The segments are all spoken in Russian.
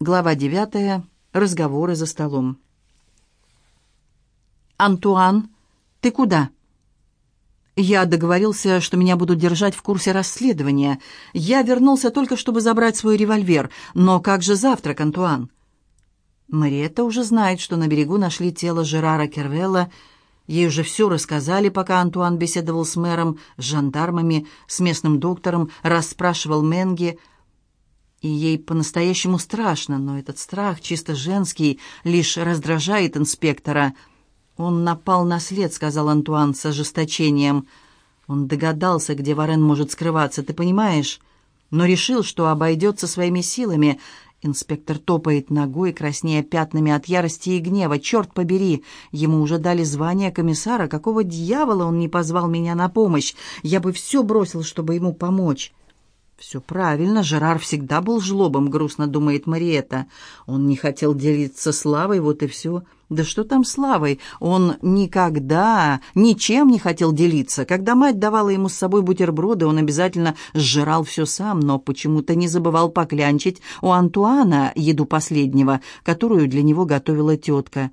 Глава девятая. Разговоры за столом. «Антуан, ты куда?» «Я договорился, что меня будут держать в курсе расследования. Я вернулся только, чтобы забрать свой револьвер. Но как же завтрак, Антуан?» Мариетта уже знает, что на берегу нашли тело Жерара Кервелла. Ей уже все рассказали, пока Антуан беседовал с мэром, с жандармами, с местным доктором, расспрашивал Менги – и ей по-настоящему страшно, но этот страх, чисто женский, лишь раздражает инспектора. «Он напал на след», — сказал Антуан с ожесточением. Он догадался, где Варен может скрываться, ты понимаешь? Но решил, что обойдется своими силами. Инспектор топает ногой, краснея пятнами от ярости и гнева. «Черт побери! Ему уже дали звание комиссара. Какого дьявола он не позвал меня на помощь? Я бы все бросил, чтобы ему помочь». «Все правильно, Жерар всегда был жлобом», — грустно думает Мариетта. «Он не хотел делиться славой, вот и все». «Да что там славой? Он никогда ничем не хотел делиться. Когда мать давала ему с собой бутерброды, он обязательно сжирал все сам, но почему-то не забывал поклянчить у Антуана еду последнего, которую для него готовила тетка».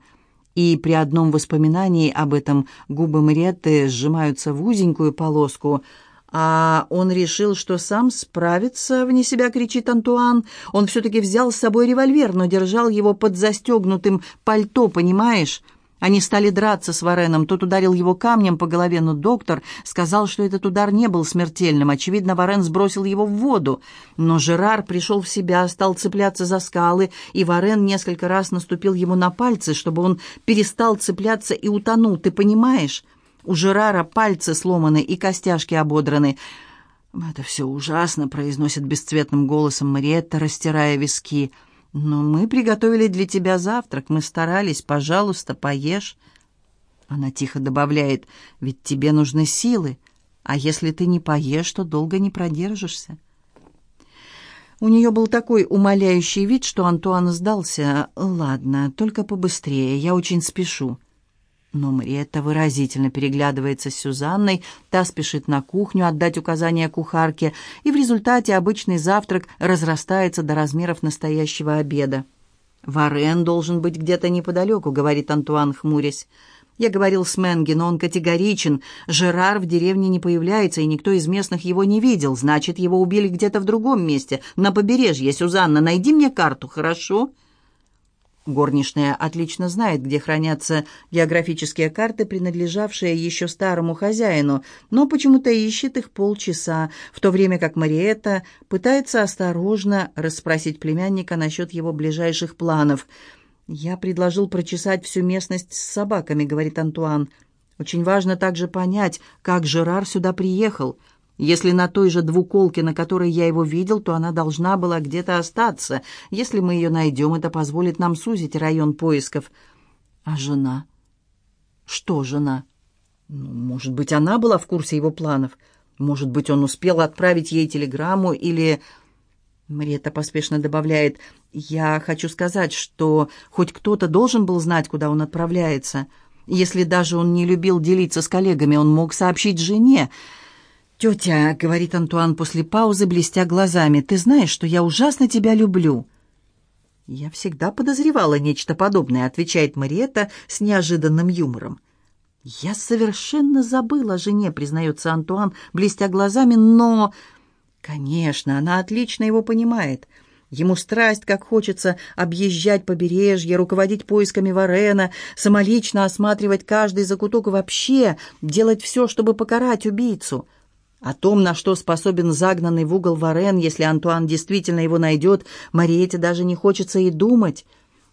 И при одном воспоминании об этом губы Мариетты сжимаются в узенькую полоску — «А он решил, что сам справится», — вне себя кричит Антуан. «Он все-таки взял с собой револьвер, но держал его под застегнутым пальто, понимаешь?» Они стали драться с Вареном. Тот ударил его камнем по голове, но доктор сказал, что этот удар не был смертельным. Очевидно, Варен сбросил его в воду. Но Жерар пришел в себя, стал цепляться за скалы, и Варен несколько раз наступил ему на пальцы, чтобы он перестал цепляться и утонул. Ты понимаешь? У Жерара пальцы сломаны и костяшки ободраны. «Это все ужасно», — произносит бесцветным голосом Мариетта, растирая виски. «Но мы приготовили для тебя завтрак, мы старались. Пожалуйста, поешь». Она тихо добавляет, «Ведь тебе нужны силы, а если ты не поешь, то долго не продержишься». У нее был такой умоляющий вид, что Антуан сдался. «Ладно, только побыстрее, я очень спешу». Но Мариетта выразительно переглядывается с Сюзанной, та спешит на кухню отдать указания кухарке, и в результате обычный завтрак разрастается до размеров настоящего обеда. «Варен должен быть где-то неподалеку», — говорит Антуан, хмурясь. «Я говорил с Менги, но он категоричен. Жерар в деревне не появляется, и никто из местных его не видел. Значит, его убили где-то в другом месте, на побережье. Сюзанна, найди мне карту, хорошо?» Горничная отлично знает, где хранятся географические карты, принадлежавшие еще старому хозяину, но почему-то ищет их полчаса, в то время как Мариетта пытается осторожно расспросить племянника насчет его ближайших планов. «Я предложил прочесать всю местность с собаками», — говорит Антуан. «Очень важно также понять, как Жерар сюда приехал». Если на той же двуколке, на которой я его видел, то она должна была где-то остаться. Если мы ее найдем, это позволит нам сузить район поисков. А жена? Что жена? Ну, может быть, она была в курсе его планов. Может быть, он успел отправить ей телеграмму или... Мариетта поспешно добавляет, «Я хочу сказать, что хоть кто-то должен был знать, куда он отправляется. Если даже он не любил делиться с коллегами, он мог сообщить жене». «Тетя», — говорит Антуан после паузы, блестя глазами, — «ты знаешь, что я ужасно тебя люблю». «Я всегда подозревала нечто подобное», — отвечает Мариетта с неожиданным юмором. «Я совершенно забыла о жене», — признается Антуан, блестя глазами, «но...» «Конечно, она отлично его понимает». Ему страсть, как хочется объезжать побережье, руководить поисками Варена, самолично осматривать каждый закуток вообще делать все, чтобы покарать убийцу. О том, на что способен загнанный в угол Варен, если Антуан действительно его найдет, Мариете даже не хочется и думать.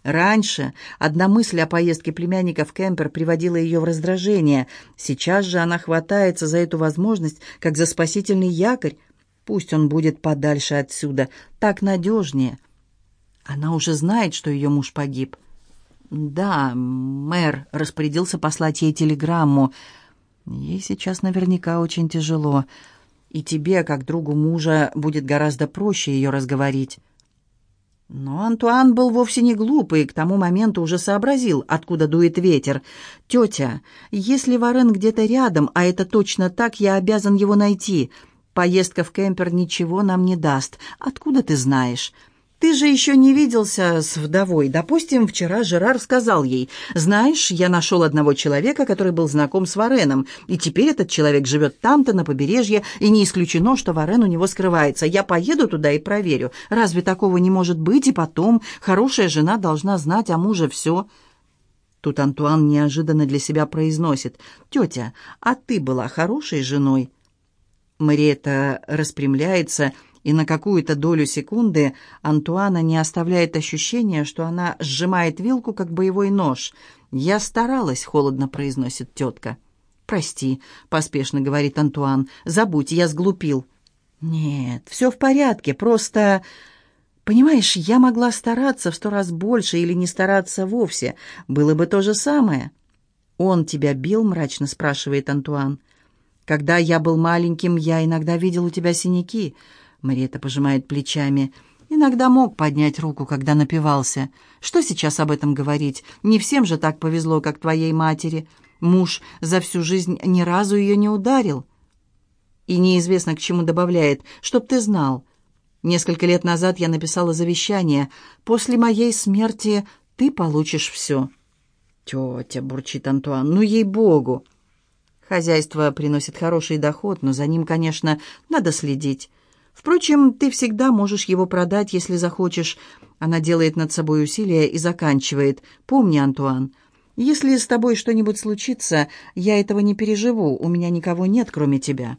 Раньше одна мысль о поездке племянника в кемпер приводила ее в раздражение. Сейчас же она хватается за эту возможность, как за спасительный якорь. Пусть он будет подальше отсюда, так надежнее. Она уже знает, что ее муж погиб. Да, мэр распорядился послать ей телеграмму — Ей сейчас наверняка очень тяжело, и тебе, как другу мужа, будет гораздо проще ее разговорить. Но Антуан был вовсе не глупый и к тому моменту уже сообразил, откуда дует ветер. «Тетя, если Варен где-то рядом, а это точно так, я обязан его найти. Поездка в кемпер ничего нам не даст. Откуда ты знаешь?» Ты же еще не виделся с вдовой. Допустим, вчера Жерар сказал ей, «Знаешь, я нашел одного человека, который был знаком с Вареном, и теперь этот человек живет там-то, на побережье, и не исключено, что Варен у него скрывается. Я поеду туда и проверю. Разве такого не может быть? И потом, хорошая жена должна знать о муже все». Тут Антуан неожиданно для себя произносит, «Тетя, а ты была хорошей женой?» Мариэта распрямляется и на какую-то долю секунды Антуана не оставляет ощущения, что она сжимает вилку, как боевой нож. «Я старалась», — холодно произносит тетка. «Прости», — поспешно говорит Антуан, — «забудь, я сглупил». «Нет, все в порядке, просто...» «Понимаешь, я могла стараться в сто раз больше или не стараться вовсе. Было бы то же самое». «Он тебя бил?» — мрачно спрашивает Антуан. «Когда я был маленьким, я иногда видел у тебя синяки. Мариэта пожимает плечами. Иногда мог поднять руку, когда напивался. Что сейчас об этом говорить? Не всем же так повезло, как твоей матери. Муж за всю жизнь ни разу ее не ударил. И неизвестно, к чему добавляет, чтоб ты знал. Несколько лет назад я написала завещание. После моей смерти ты получишь все. Тетя, бурчит Антуан, ну ей-богу. Хозяйство приносит хороший доход, но за ним, конечно, надо следить. Впрочем, ты всегда можешь его продать, если захочешь. Она делает над собой усилия и заканчивает. Помни, Антуан, если с тобой что-нибудь случится, я этого не переживу, у меня никого нет, кроме тебя».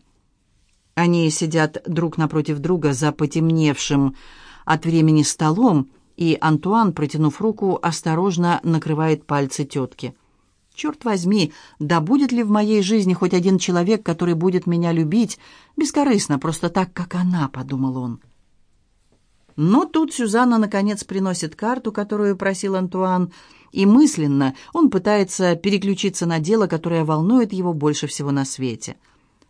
Они сидят друг напротив друга за потемневшим от времени столом, и Антуан, протянув руку, осторожно накрывает пальцы тетки. Черт возьми, да будет ли в моей жизни хоть один человек, который будет меня любить, бескорыстно, просто так, как она, подумал он. Но тут Сюзанна, наконец, приносит карту, которую просил Антуан, и мысленно он пытается переключиться на дело, которое волнует его больше всего на свете.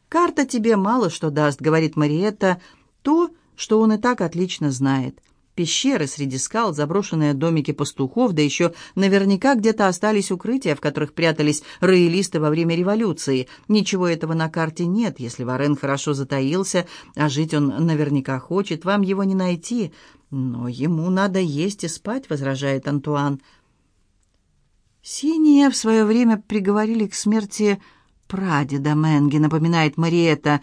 «Карта тебе мало что даст», — говорит Мариетта, — «то, что он и так отлично знает». Пещеры среди скал, заброшенные домики пастухов, да еще наверняка где-то остались укрытия, в которых прятались роялисты во время революции. Ничего этого на карте нет. Если Варен хорошо затаился, а жить он наверняка хочет, вам его не найти. Но ему надо есть и спать, возражает Антуан. Синие в свое время приговорили к смерти прадеда Менги, напоминает Мариетта.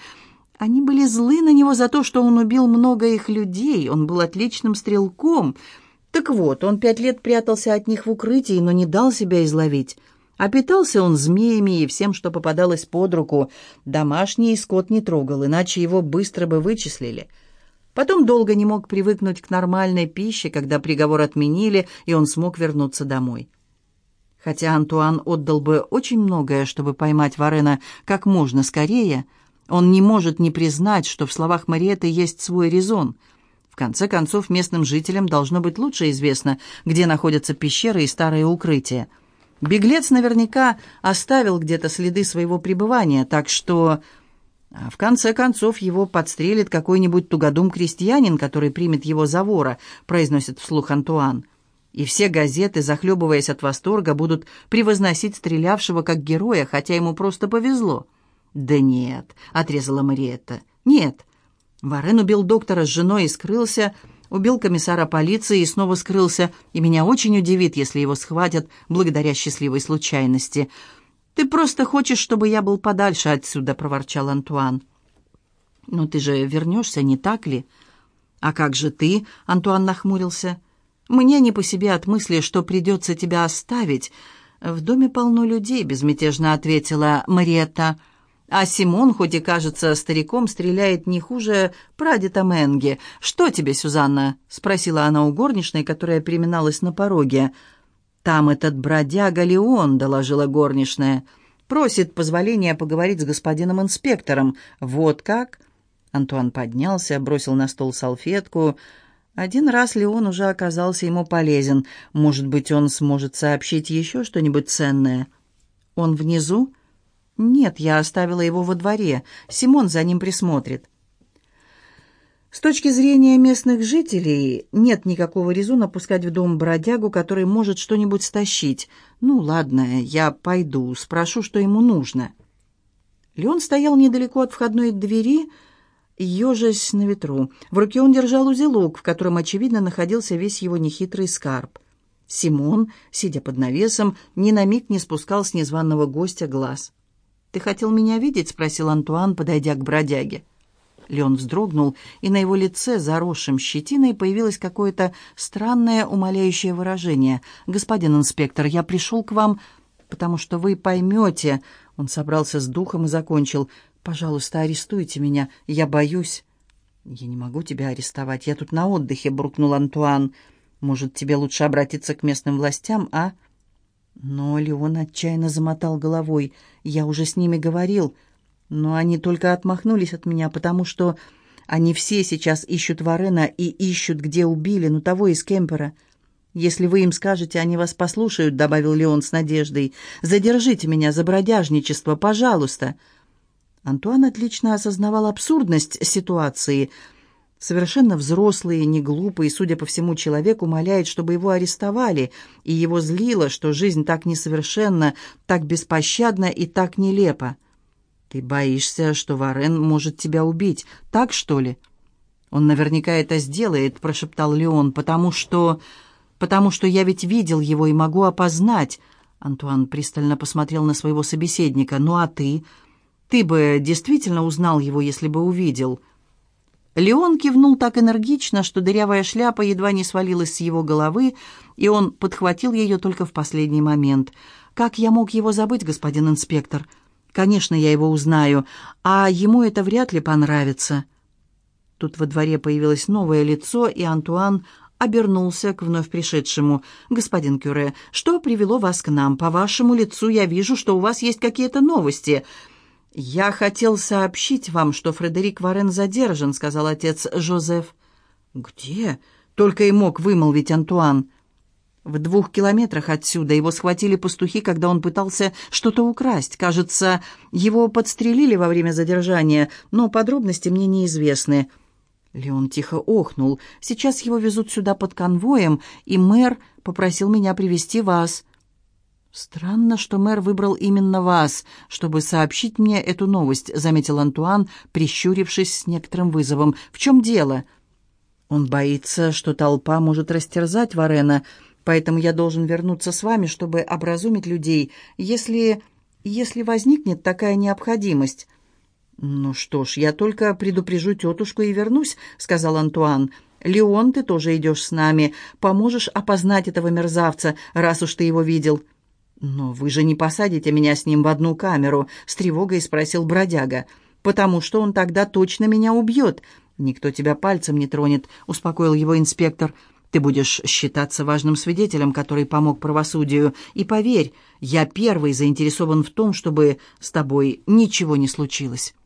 Они были злы на него за то, что он убил много их людей. Он был отличным стрелком. Так вот, он пять лет прятался от них в укрытии, но не дал себя изловить. А питался он змеями и всем, что попадалось под руку. Домашний скот не трогал, иначе его быстро бы вычислили. Потом долго не мог привыкнуть к нормальной пище, когда приговор отменили, и он смог вернуться домой. Хотя Антуан отдал бы очень многое, чтобы поймать Варена как можно скорее – он не может не признать, что в словах Мариэты есть свой резон. В конце концов, местным жителям должно быть лучше известно, где находятся пещеры и старые укрытия. Беглец наверняка оставил где-то следы своего пребывания, так что... А в конце концов, его подстрелит какой-нибудь тугодум-крестьянин, который примет его за вора, произносит вслух Антуан. И все газеты, захлебываясь от восторга, будут превозносить стрелявшего как героя, хотя ему просто повезло. «Да нет», — отрезала Мариетта. «Нет». Варен убил доктора с женой и скрылся, убил комиссара полиции и снова скрылся, и меня очень удивит, если его схватят благодаря счастливой случайности. «Ты просто хочешь, чтобы я был подальше отсюда», — проворчал Антуан. «Но ты же вернешься, не так ли?» «А как же ты?» — Антуан нахмурился. «Мне не по себе от мысли, что придется тебя оставить». «В доме полно людей», — безмятежно ответила Мариетта. А Симон, хоть и кажется стариком, стреляет не хуже прадеда Менги. «Что тебе, Сюзанна?» — спросила она у горничной, которая переминалась на пороге. «Там этот бродяга Леон», — доложила горничная. «Просит позволения поговорить с господином инспектором. Вот как?» Антуан поднялся, бросил на стол салфетку. Один раз Леон уже оказался ему полезен. Может быть, он сможет сообщить еще что-нибудь ценное. «Он внизу?» «Нет, я оставила его во дворе. Симон за ним присмотрит». С точки зрения местных жителей, нет никакого резона пускать в дом бродягу, который может что-нибудь стащить. Ну, ладно, я пойду, спрошу, что ему нужно. Леон стоял недалеко от входной двери ежась на ветру. В руке он держал узелок, в котором, очевидно, находился весь его нехитрый скарб. Симон, сидя под навесом, ни на миг не спускал с незваного гостя глаз. «Ты хотел меня видеть?» — спросил Антуан, подойдя к бродяге. Леон вздрогнул, и на его лице, заросшем щетиной, появилось какое-то странное умоляющее выражение. «Господин инспектор, я пришел к вам, потому что вы поймете...» Он собрался с духом и закончил. «Пожалуйста, арестуйте меня, я боюсь». «Я не могу тебя арестовать, я тут на отдыхе», — буркнул Антуан. «Может, тебе лучше обратиться к местным властям, а?» Но Леон отчаянно замотал головой. «Я уже с ними говорил». Но они только отмахнулись от меня, потому что они все сейчас ищут Варена и ищут, где убили, ну того из Кемпера. Если вы им скажете, они вас послушают», — добавил Леон с надеждой. «Задержите меня за бродяжничество, пожалуйста». Антуан отлично осознавал абсурдность ситуации. Совершенно взрослый, не глупый, судя по всему, человек умоляет, чтобы его арестовали, и его злило, что жизнь так несовершенна, так беспощадна и так нелепа. «Ты боишься, что Варен может тебя убить, так что ли?» «Он наверняка это сделает», — прошептал Леон, «потому что... потому что я ведь видел его и могу опознать». Антуан пристально посмотрел на своего собеседника. «Ну а ты? Ты бы действительно узнал его, если бы увидел?» Леон кивнул так энергично, что дырявая шляпа едва не свалилась с его головы, и он подхватил ее только в последний момент. «Как я мог его забыть, господин инспектор?» Конечно, я его узнаю, а ему это вряд ли понравится. Тут во дворе появилось новое лицо, и Антуан обернулся к вновь пришедшему. «Господин Кюре, что привело вас к нам? По вашему лицу я вижу, что у вас есть какие-то новости». «Я хотел сообщить вам, что Фредерик Варен задержан», — сказал отец Жозеф. «Где?» — только и мог вымолвить Антуан. В двух километрах отсюда его схватили пастухи, когда он пытался что-то украсть. Кажется, его подстрелили во время задержания, но подробности мне неизвестны. Леон тихо охнул. «Сейчас его везут сюда под конвоем, и мэр попросил меня привести вас». «Странно, что мэр выбрал именно вас, чтобы сообщить мне эту новость», — заметил Антуан, прищурившись с некоторым вызовом. «В чем дело?» «Он боится, что толпа может растерзать Варена», Поэтому я должен вернуться с вами, чтобы образумить людей, если... если возникнет такая необходимость». «Ну что ж, я только предупрежу тетушку и вернусь», — сказал Антуан. «Леон, ты тоже идешь с нами. Поможешь опознать этого мерзавца, раз уж ты его видел». «Но вы же не посадите меня с ним в одну камеру», — с тревогой спросил бродяга. «Потому что он тогда точно меня убьет». «Никто тебя пальцем не тронет», — успокоил его инспектор. Ты будешь считаться важным свидетелем, который помог правосудию. И поверь, я первый заинтересован в том, чтобы с тобой ничего не случилось».